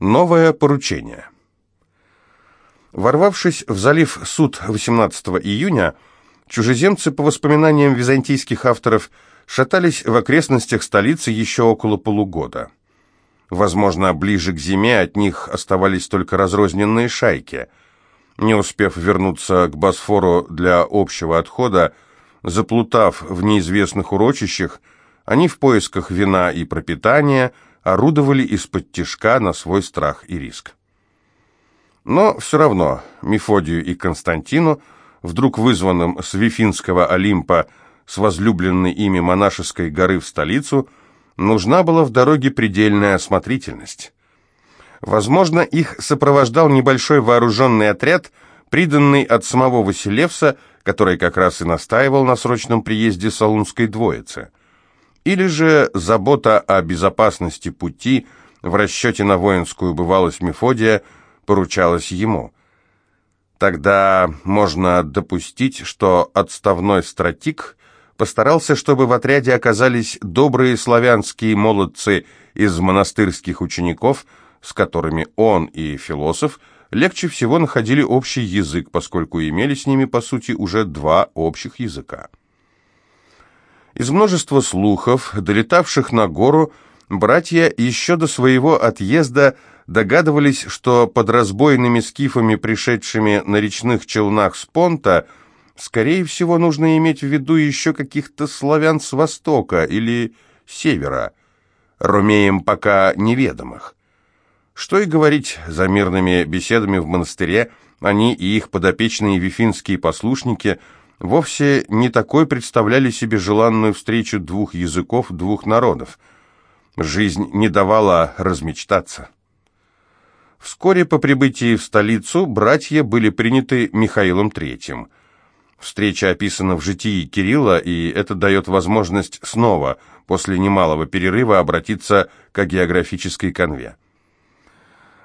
Новое поручение. Ворвавшись в залив Суд 18 июня, чужеземцы, по воспоминаниям византийских авторов, шатались в окрестностях столицы еще около полугода. Возможно, ближе к зиме от них оставались только разрозненные шайки. Не успев вернуться к Босфору для общего отхода, заплутав в неизвестных урочищах, они в поисках вина и пропитания – орудовали из-под тишка на свой страх и риск. Но все равно Мефодию и Константину, вдруг вызванным с Вифинского Олимпа, с возлюбленной ими монашеской горы в столицу, нужна была в дороге предельная осмотрительность. Возможно, их сопровождал небольшой вооруженный отряд, приданный от самого Василевса, который как раз и настаивал на срочном приезде Солунской двоицы – или же забота о безопасности пути в расчете на воинскую бывалость Мефодия поручалась ему. Тогда можно допустить, что отставной стратик постарался, чтобы в отряде оказались добрые славянские молодцы из монастырских учеников, с которыми он и философ легче всего находили общий язык, поскольку имели с ними, по сути, уже два общих языка. Из множества слухов, долетавших на гору, братья еще до своего отъезда догадывались, что под разбойными скифами, пришедшими на речных челнах с понта, скорее всего, нужно иметь в виду еще каких-то славян с востока или севера, ромеям пока неведомых. Что и говорить, за мирными беседами в монастыре они и их подопечные вифинские послушники – вовсе не такой представляли себе желанную встречу двух языков, двух народов. Жизнь не давала размечтаться. Вскоре по прибытии в столицу братья были приняты Михаилом III. Встреча описана в житии Кирилла, и это дает возможность снова, после немалого перерыва, обратиться к географической конве.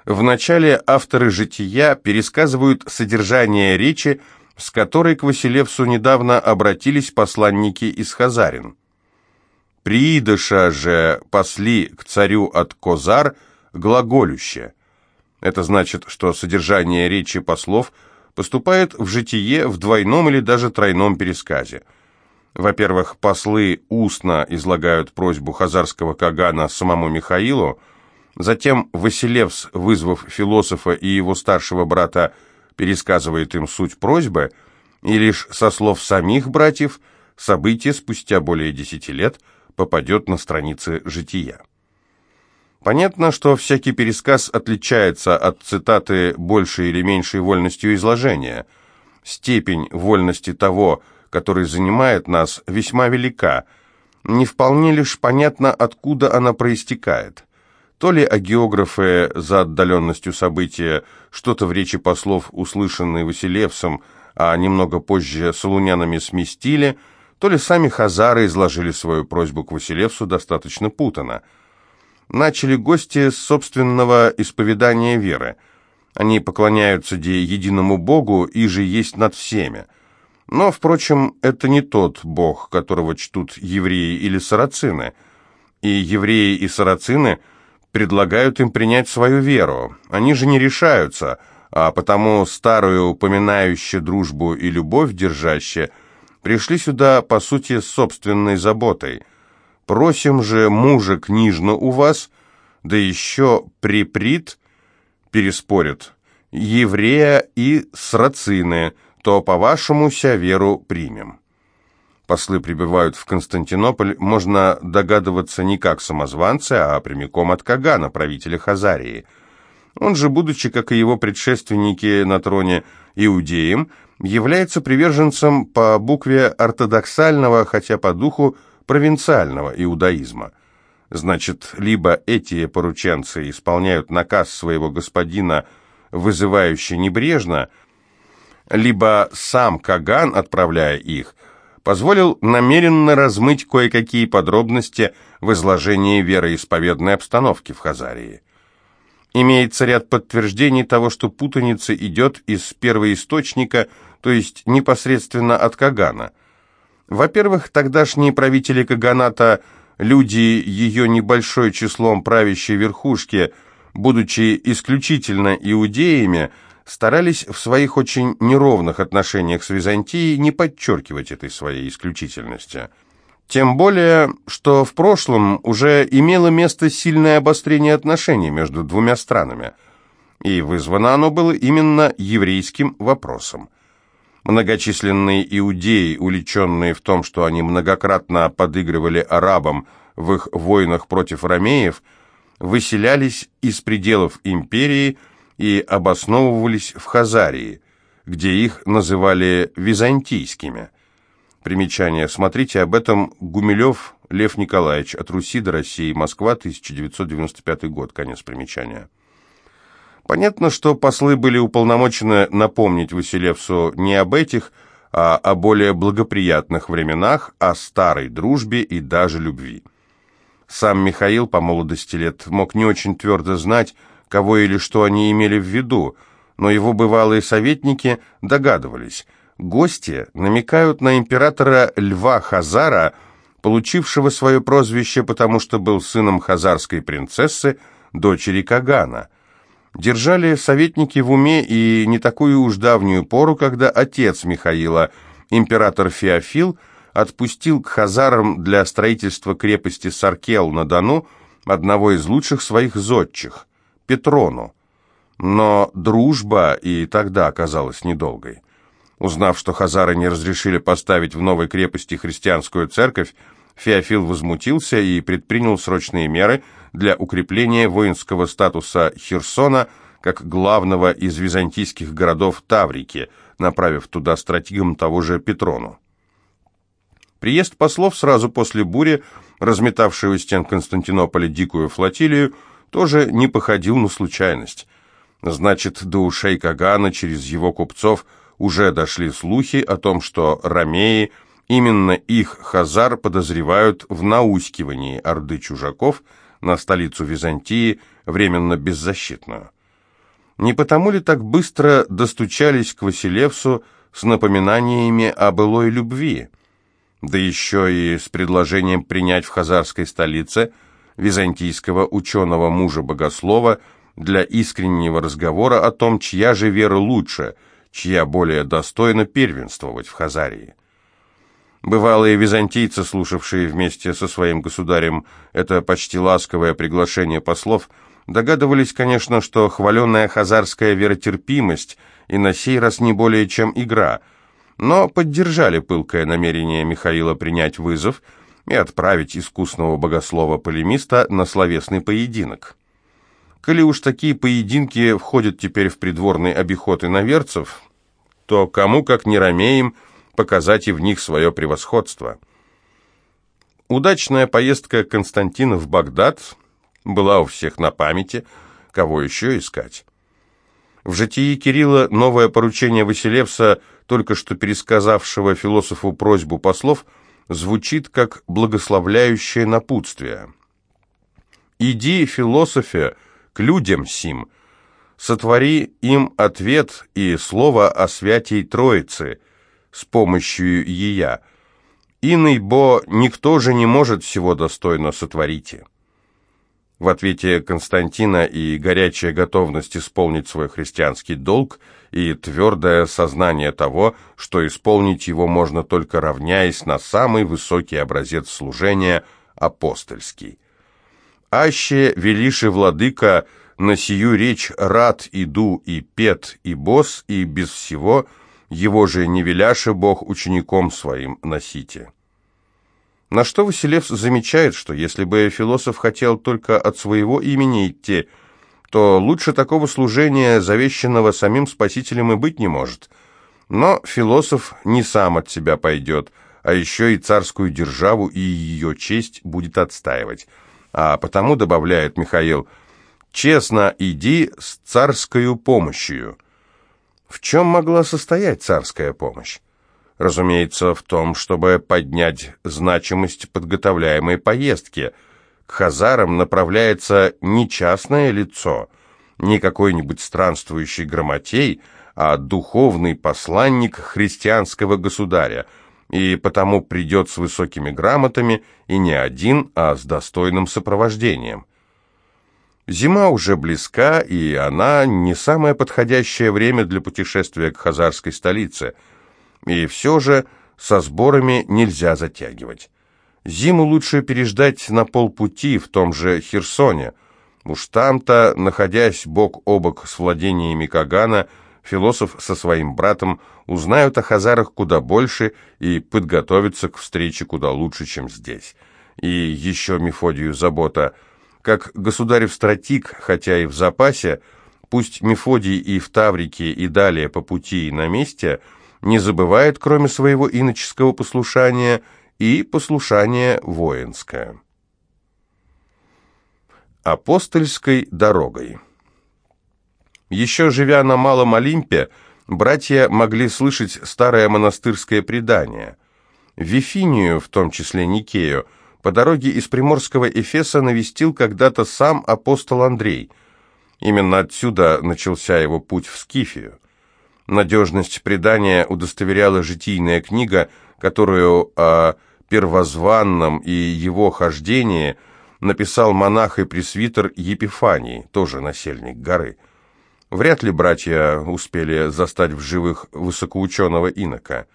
В начале авторы жития пересказывают содержание речи, с которой к Василевсу недавно обратились посланники из Хазарин. «Приидыша же посли к царю от Козар глаголюще». Это значит, что содержание речи послов поступает в житие в двойном или даже тройном пересказе. Во-первых, послы устно излагают просьбу хазарского кагана самому Михаилу, затем Василевс, вызвав философа и его старшего брата пересказывает им суть просьбы, и лишь со слов самих братьев событие спустя более десяти лет попадет на страницы «Жития». Понятно, что всякий пересказ отличается от цитаты большей или меньшей вольностью изложения. Степень вольности того, который занимает нас, весьма велика. Не вполне лишь понятно, откуда она проистекает. То ли агеографы за отдаленностью события что-то в речи послов, услышанной Василевсом, а немного позже солунянами сместили, то ли сами хазары изложили свою просьбу к Василевсу достаточно путано. Начали гости с собственного исповедания веры. Они поклоняются де единому Богу и же есть над всеми. Но, впрочем, это не тот Бог, которого чтут евреи или сарацины. И евреи и сарацины – предлагают им принять свою веру. Они же не решаются, а потому старую, упоминающую дружбу и любовь держащие, пришли сюда, по сути, с собственной заботой. Просим же мужа книжно у вас, да еще приприт, переспорят, еврея и срацины, то по-вашему ся веру примем послы прибывают в Константинополь, можно догадываться не как самозванцы, а прямиком от Кагана, правителя Хазарии. Он же, будучи, как и его предшественники на троне, иудеем, является приверженцем по букве ортодоксального, хотя по духу провинциального иудаизма. Значит, либо эти порученцы исполняют наказ своего господина, вызывающий небрежно, либо сам Каган, отправляя их, позволил намеренно размыть кое-какие подробности в изложении вероисповедной обстановки в Хазарии. Имеется ряд подтверждений того, что путаница идет из первоисточника, то есть непосредственно от Кагана. Во-первых, тогдашние правители Каганата, люди ее небольшой числом правящей верхушки, будучи исключительно иудеями, старались в своих очень неровных отношениях с Византией не подчеркивать этой своей исключительности. Тем более, что в прошлом уже имело место сильное обострение отношений между двумя странами, и вызвано оно было именно еврейским вопросом. Многочисленные иудеи, уличенные в том, что они многократно подыгрывали арабам в их войнах против ромеев, выселялись из пределов империи и обосновывались в Хазарии, где их называли византийскими. Примечание. Смотрите об этом Гумилев Лев Николаевич. От Руси до России. Москва, 1995 год. Конец примечания. Понятно, что послы были уполномочены напомнить Василевсу не об этих, а о более благоприятных временах, о старой дружбе и даже любви. Сам Михаил по молодости лет мог не очень твердо знать, кого или что они имели в виду, но его бывалые советники догадывались. Гости намекают на императора Льва Хазара, получившего свое прозвище, потому что был сыном хазарской принцессы, дочери Кагана. Держали советники в уме и не такую уж давнюю пору, когда отец Михаила, император Феофил, отпустил к хазарам для строительства крепости Саркел на Дону одного из лучших своих зодчих, Петрону. Но дружба и тогда оказалась недолгой. Узнав, что хазары не разрешили поставить в новой крепости христианскую церковь, Феофил возмутился и предпринял срочные меры для укрепления воинского статуса Херсона как главного из византийских городов Таврики, направив туда стратегом того же Петрону. Приезд послов сразу после бури, разметавшей у стен Константинополя дикую флотилию, тоже не походил на случайность. Значит, до ушей Кагана через его купцов уже дошли слухи о том, что ромеи, именно их хазар, подозревают в наускивании орды чужаков на столицу Византии, временно беззащитную. Не потому ли так быстро достучались к Василевсу с напоминаниями о былой любви? да еще и с предложением принять в хазарской столице византийского ученого-мужа-богослова для искреннего разговора о том, чья же вера лучше, чья более достойна первенствовать в Хазарии. Бывалые византийцы, слушавшие вместе со своим государем это почти ласковое приглашение послов, догадывались, конечно, что хваленная хазарская веротерпимость и на сей раз не более чем игра – но поддержали пылкое намерение Михаила принять вызов и отправить искусного богослова-полемиста на словесный поединок. Коли уж такие поединки входят теперь в придворный обиход иноверцев, то кому, как не ромеям, показать и в них свое превосходство. Удачная поездка Константина в Багдад была у всех на памяти, кого еще искать. В житии Кирилла новое поручение Василевса – только что пересказавшего философу просьбу послов, звучит как благословляющее напутствие. «Иди, философе, к людям сим, сотвори им ответ и слово о святей Троицы с помощью Ея. Иный бо никто же не может всего достойно сотворите». В ответе Константина и горячая готовность исполнить свой христианский долг и твердое сознание того, что исполнить его можно только равняясь на самый высокий образец служения – апостольский. «Аще велиши, владыка, на сию речь рад иду и пет и бос, и без всего его же не веляше Бог учеником своим носите». На что Василев замечает, что если бы философ хотел только от своего имени идти, то лучше такого служения, завещанного самим Спасителем, и быть не может. Но философ не сам от себя пойдет, а еще и царскую державу и ее честь будет отстаивать. А потому, добавляет Михаил, «честно иди с царскою помощью». В чем могла состоять царская помощь? Разумеется, в том, чтобы поднять значимость подготовляемой поездки. К хазарам направляется не частное лицо, не какой-нибудь странствующий грамотей, а духовный посланник христианского государя, и потому придет с высокими грамотами и не один, а с достойным сопровождением. Зима уже близка, и она не самое подходящее время для путешествия к хазарской столице. И все же со сборами нельзя затягивать. Зиму лучше переждать на полпути в том же Херсоне. Уж там-то, находясь бок о бок с владениями Кагана, философ со своим братом узнают о хазарах куда больше и подготовятся к встрече куда лучше, чем здесь. И еще Мефодию забота. Как государев стратик, хотя и в запасе, пусть Мефодий и в Таврике, и далее по пути и на месте, не забывает, кроме своего иноческого послушания – и послушание воинское. Апостольской дорогой Еще живя на Малом Олимпе, братья могли слышать старое монастырское предание. Вифинию, в том числе Никею, по дороге из приморского Эфеса навестил когда-то сам апостол Андрей. Именно отсюда начался его путь в Скифию. Надежность предания удостоверяла житийная книга, которую о первозванном и его хождении написал монах и пресвитер Епифаний, тоже насельник горы. Вряд ли братья успели застать в живых высокоученого инока.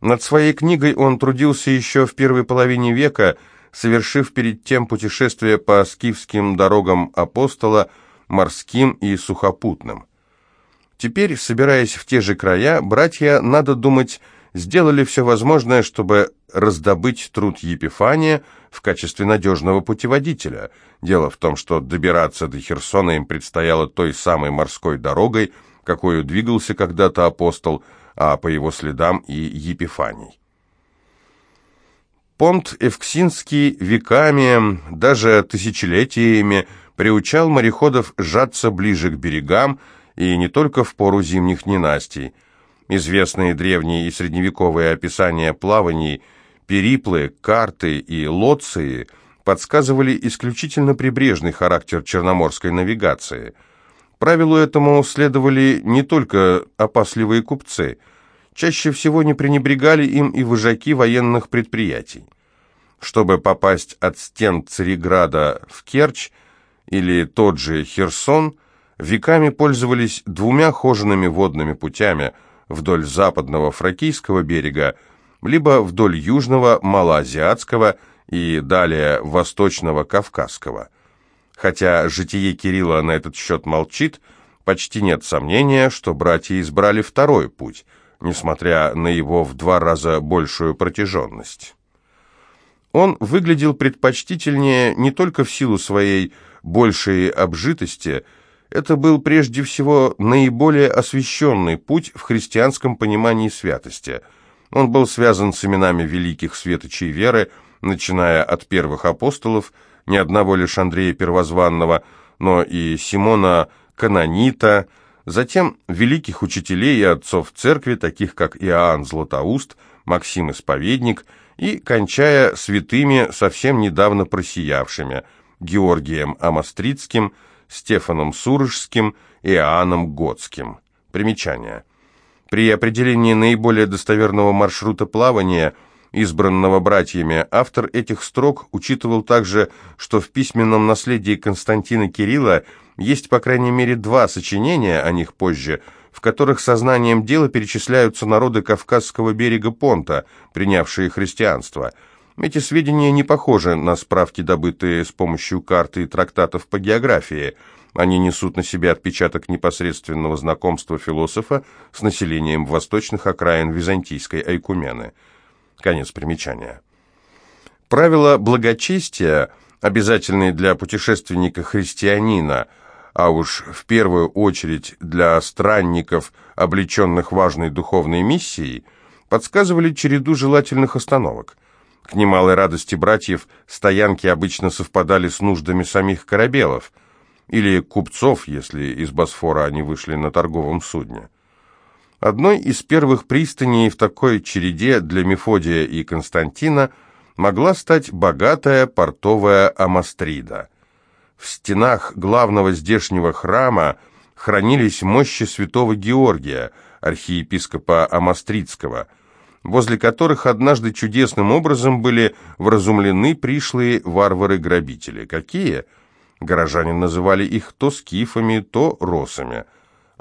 Над своей книгой он трудился еще в первой половине века, совершив перед тем путешествие по скифским дорогам апостола, морским и сухопутным. Теперь, собираясь в те же края, братья, надо думать, сделали все возможное, чтобы раздобыть труд Епифания в качестве надежного путеводителя. Дело в том, что добираться до Херсона им предстояло той самой морской дорогой, какой двигался когда-то апостол, а по его следам и Епифаний. Понт Евксинский веками, даже тысячелетиями приучал мореходов сжаться ближе к берегам, и не только в пору зимних ненастий – Известные древние и средневековые описания плаваний, периплы, карты и лоции подсказывали исключительно прибрежный характер черноморской навигации. Правилу этому следовали не только опасливые купцы. Чаще всего не пренебрегали им и вожаки военных предприятий. Чтобы попасть от стен Цареграда в Керчь или тот же Херсон, веками пользовались двумя хожеными водными путями – вдоль западного Фракийского берега, либо вдоль южного Малоазиатского и далее восточного Кавказского. Хотя житие Кирилла на этот счет молчит, почти нет сомнения, что братья избрали второй путь, несмотря на его в два раза большую протяженность. Он выглядел предпочтительнее не только в силу своей большей обжитости – это был прежде всего наиболее освященный путь в христианском понимании святости. Он был связан с именами великих светочей веры, начиная от первых апостолов, не одного лишь Андрея Первозванного, но и Симона Канонита, затем великих учителей и отцов церкви, таких как Иоанн Златоуст, Максим Исповедник, и кончая святыми, совсем недавно просиявшими, Георгием Амострицким, Стефаном Сурожским и Иоанном Готским. Примечание. При определении наиболее достоверного маршрута плавания, избранного братьями, автор этих строк учитывал также, что в письменном наследии Константина Кирилла есть по крайней мере два сочинения, о них позже, в которых сознанием дела перечисляются народы Кавказского берега Понта, принявшие христианство – эти сведения не похожи на справки, добытые с помощью карты и трактатов по географии. Они несут на себе отпечаток непосредственного знакомства философа с населением восточных окраин византийской Айкумены. Конец примечания. Правила благочестия, обязательные для путешественника-христианина, а уж в первую очередь для странников, облеченных важной духовной миссией, подсказывали череду желательных остановок – к немалой радости братьев, стоянки обычно совпадали с нуждами самих корабелов, или купцов, если из Босфора они вышли на торговом судне. Одной из первых пристаней в такой череде для Мефодия и Константина могла стать богатая портовая Амастрида. В стенах главного здешнего храма хранились мощи святого Георгия, архиепископа Амастридского – возле которых однажды чудесным образом были вразумлены пришлые варвары-грабители. Какие? Горожане называли их то скифами, то росами.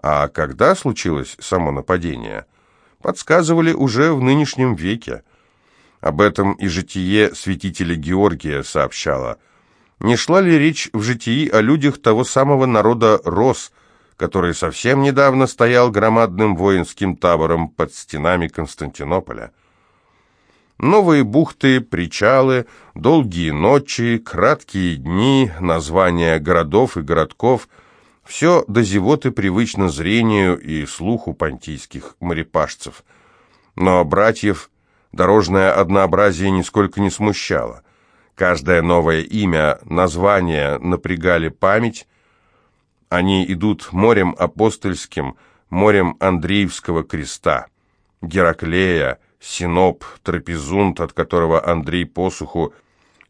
А когда случилось само нападение? Подсказывали уже в нынешнем веке. Об этом и житие святителя Георгия сообщало. Не шла ли речь в житии о людях того самого народа Рос, который совсем недавно стоял громадным воинским табором под стенами Константинополя? Новые бухты, причалы, долгие ночи, краткие дни, названия городов и городков – все до зевоты привычно зрению и слуху понтийских морепашцев. Но братьев дорожное однообразие нисколько не смущало. Каждое новое имя, название напрягали память. Они идут морем апостольским, морем Андреевского креста, Гераклея, Синоп, Трапезунд, от которого Андрей посуху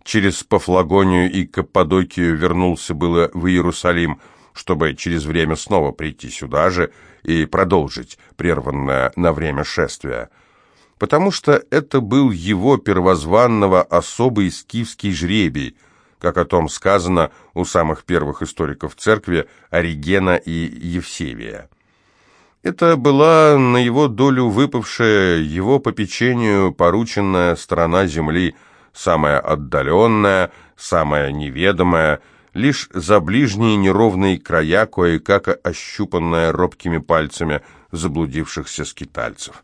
через Пафлагонию и Каппадокию вернулся было в Иерусалим, чтобы через время снова прийти сюда же и продолжить прерванное на время шествия. Потому что это был его первозванного особый скифский жребий, как о том сказано у самых первых историков церкви Оригена и Евсевия. Это была на его долю выпавшая его попечению порученная страна земли, самая отдаленная, самая неведомая, лишь за ближние неровные края, кое-как ощупанная робкими пальцами заблудившихся скитальцев.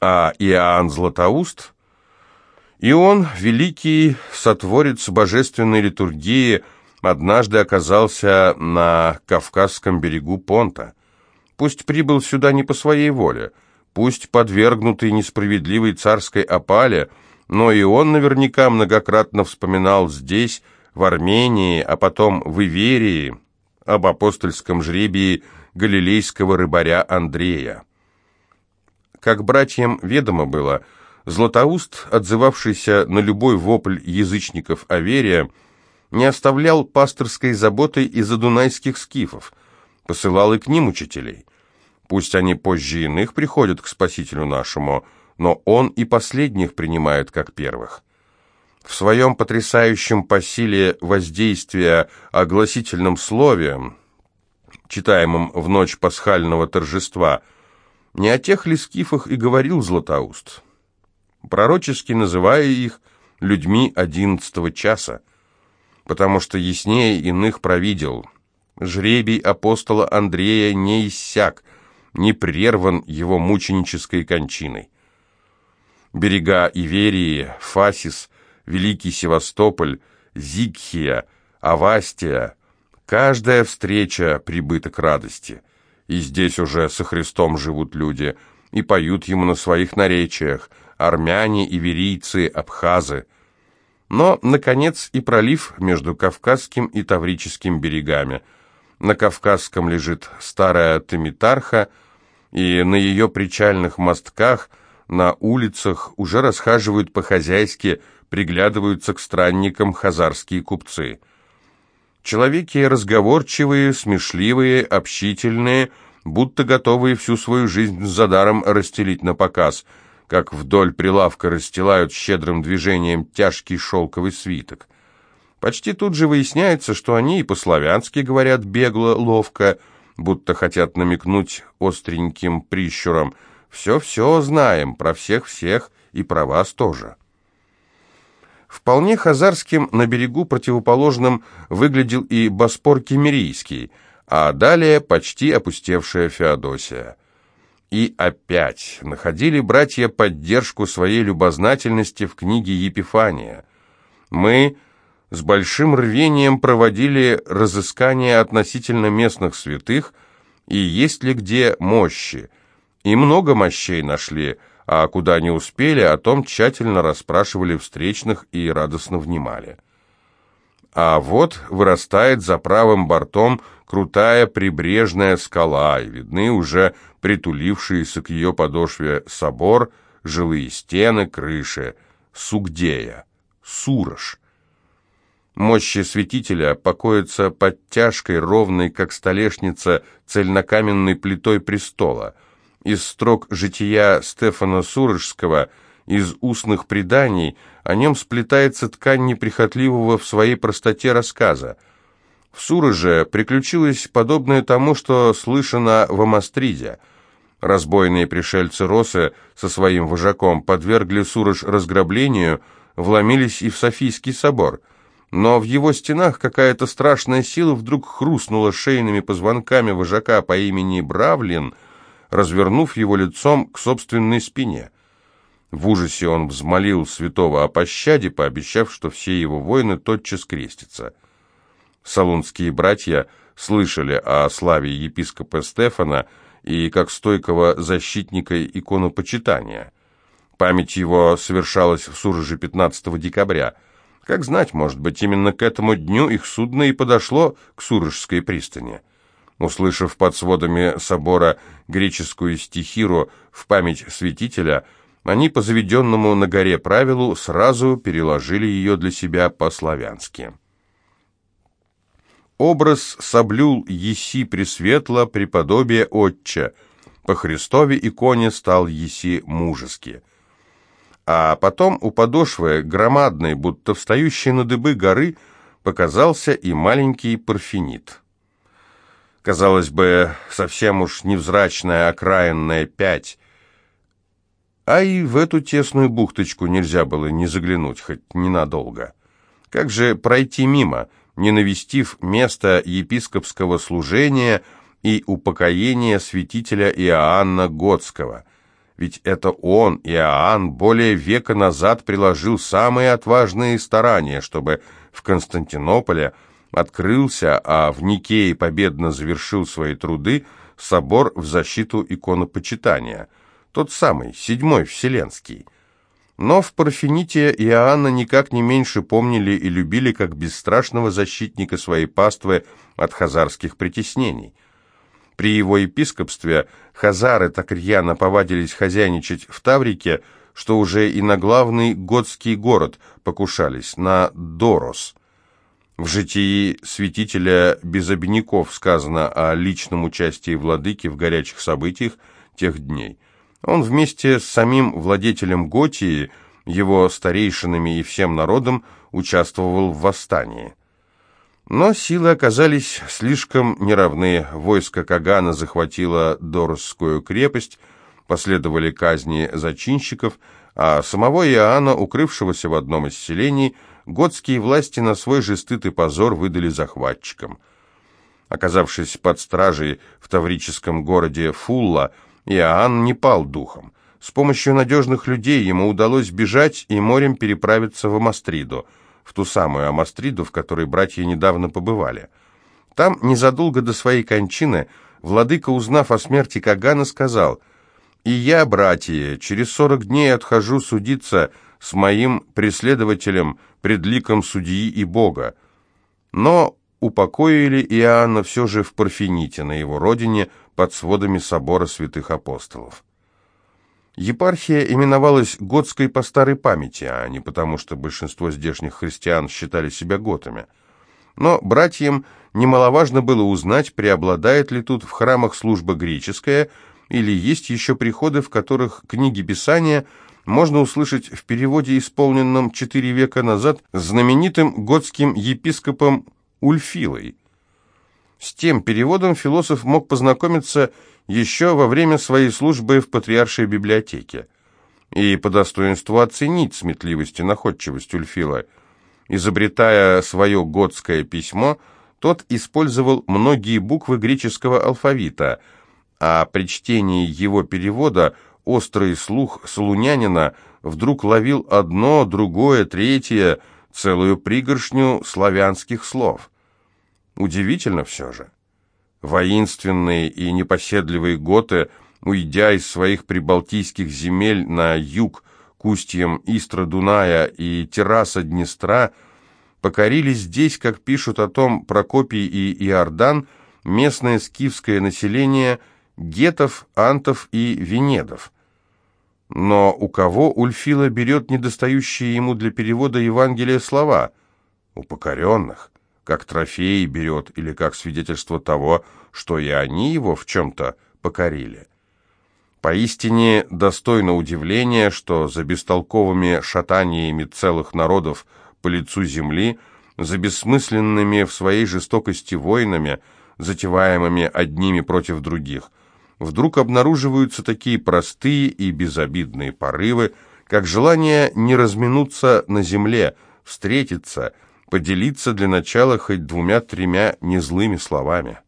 А Иоанн Златоуст, и он, великий сотворец божественной литургии, однажды оказался на Кавказском берегу Понта – Пусть прибыл сюда не по своей воле, пусть подвергнутый несправедливой царской опале, но и он наверняка многократно вспоминал здесь, в Армении, а потом в Иверии, об апостольском жребии галилейского рыбаря Андрея. Как братьям ведомо было, Златоуст, отзывавшийся на любой вопль язычников Аверия, не оставлял пасторской заботы из-за дунайских скифов – посылал и к ним учителей. Пусть они позже иных приходят к Спасителю нашему, но он и последних принимает как первых. В своем потрясающем по силе воздействия огласительном слове, читаемом в ночь пасхального торжества, не о тех ли скифах и говорил Златоуст, пророчески называя их людьми одиннадцатого часа, потому что яснее иных провидел – Жребий апостола Андрея не иссяк, не прерван его мученической кончиной. Берега Иверии, Фасис, Великий Севастополь, Зигхия, Авастия, каждая встреча — прибыток радости. И здесь уже со Христом живут люди, и поют ему на своих наречиях, армяне, иверийцы, абхазы. Но, наконец, и пролив между Кавказским и Таврическим берегами — на Кавказском лежит старая Тамитарха, и на ее причальных мостках, на улицах уже расхаживают по-хозяйски, приглядываются к странникам хазарские купцы. Человеки разговорчивые, смешливые, общительные, будто готовые всю свою жизнь за даром расстелить на показ, как вдоль прилавка расстилают щедрым движением тяжкий шелковый свиток. Почти тут же выясняется, что они и по-славянски говорят бегло, ловко, будто хотят намекнуть остреньким прищуром. «Все-все знаем, про всех-всех и про вас тоже». Вполне хазарским на берегу противоположном выглядел и Боспор Кемерийский, а далее почти опустевшая Феодосия. И опять находили братья поддержку своей любознательности в книге Епифания. Мы с большим рвением проводили разыскания относительно местных святых и есть ли где мощи. И много мощей нашли, а куда не успели, о том тщательно расспрашивали встречных и радостно внимали. А вот вырастает за правым бортом крутая прибрежная скала, и видны уже притулившиеся к ее подошве собор, жилые стены, крыши, Сугдея, Сурож – Мощи святителя покоятся под тяжкой, ровной, как столешница, цельнокаменной плитой престола. Из строк жития Стефана Сурожского из устных преданий, о нем сплетается ткань неприхотливого в своей простоте рассказа. В Суроже приключилось подобное тому, что слышано в Амастриде. Разбойные пришельцы Росы со своим вожаком подвергли Сурож разграблению, вломились и в Софийский собор. Но в его стенах какая-то страшная сила вдруг хрустнула шейными позвонками вожака по имени Бравлин, развернув его лицом к собственной спине. В ужасе он взмолил святого о пощаде, пообещав, что все его воины тотчас крестятся. Салунские братья слышали о славе епископа Стефана и как стойкого защитника иконопочитания. Память его совершалась в Сурже 15 декабря. Как знать, может быть, именно к этому дню их судно и подошло к Сурожской пристани. Услышав под сводами собора греческую стихиру в память святителя, они по заведенному на горе правилу сразу переложили ее для себя по-славянски. Образ соблюл еси пресветло преподобие отче, по Христове иконе стал еси мужески. А потом у подошвы громадной, будто встающей на дыбы горы, показался и маленький парфенит. Казалось бы, совсем уж невзрачная окраинная пять, а и в эту тесную бухточку нельзя было не заглянуть, хоть ненадолго. Как же пройти мимо, не навестив место епископского служения и упокоения святителя Иоанна Готского. Ведь это он, Иоанн, более века назад приложил самые отважные старания, чтобы в Константинополе открылся, а в Никее победно завершил свои труды собор в защиту иконопочитания, тот самый, седьмой Вселенский. Но в Парфените Иоанна никак не меньше помнили и любили как бесстрашного защитника своей паствы от хазарских притеснений. При его епископстве хазары так рьяно повадились хозяйничать в Таврике, что уже и на главный готский город покушались, на Дорос. В житии святителя без обиняков сказано о личном участии владыки в горячих событиях тех дней – он вместе с самим владетелем Готии, его старейшинами и всем народом участвовал в восстании. Но силы оказались слишком неравны. Войско Кагана захватило Доросскую крепость, последовали казни зачинщиков, а самого Иоанна, укрывшегося в одном из селений, готские власти на свой же стыд и позор выдали захватчикам. Оказавшись под стражей в таврическом городе Фулла, Иоанн не пал духом. С помощью надежных людей ему удалось бежать и морем переправиться в Амастриду, в ту самую Амастриду, в которой братья недавно побывали. Там, незадолго до своей кончины, владыка, узнав о смерти Кагана, сказал, «И я, братья, через сорок дней отхожу судиться с моим преследователем пред ликом судьи и Бога». Но упокоили Иоанна все же в Парфените, на его родине, под сводами собора святых апостолов. Епархия именовалась Готской по старой памяти, а не потому, что большинство здешних христиан считали себя готами. Но братьям немаловажно было узнать, преобладает ли тут в храмах служба греческая, или есть еще приходы, в которых книги Писания можно услышать в переводе, исполненном четыре века назад знаменитым готским епископом Ульфилой – с тем переводом философ мог познакомиться еще во время своей службы в Патриаршей библиотеке и по достоинству оценить сметливость и находчивость Ульфила. Изобретая свое готское письмо, тот использовал многие буквы греческого алфавита, а при чтении его перевода острый слух солунянина вдруг ловил одно, другое, третье, целую пригоршню славянских слов – Удивительно все же. Воинственные и непоседливые готы, уйдя из своих прибалтийских земель на юг к устьям Истра-Дуная и терраса Днестра, покорили здесь, как пишут о том Прокопий и Иордан, местное скифское население гетов, антов и венедов. Но у кого Ульфила берет недостающие ему для перевода Евангелия слова? У покоренных как трофей берет или как свидетельство того, что и они его в чем-то покорили. Поистине достойно удивления, что за бестолковыми шатаниями целых народов по лицу земли, за бессмысленными в своей жестокости войнами, затеваемыми одними против других, вдруг обнаруживаются такие простые и безобидные порывы, как желание не разминуться на земле, встретиться, поделиться для начала хоть двумя-тремя незлыми словами.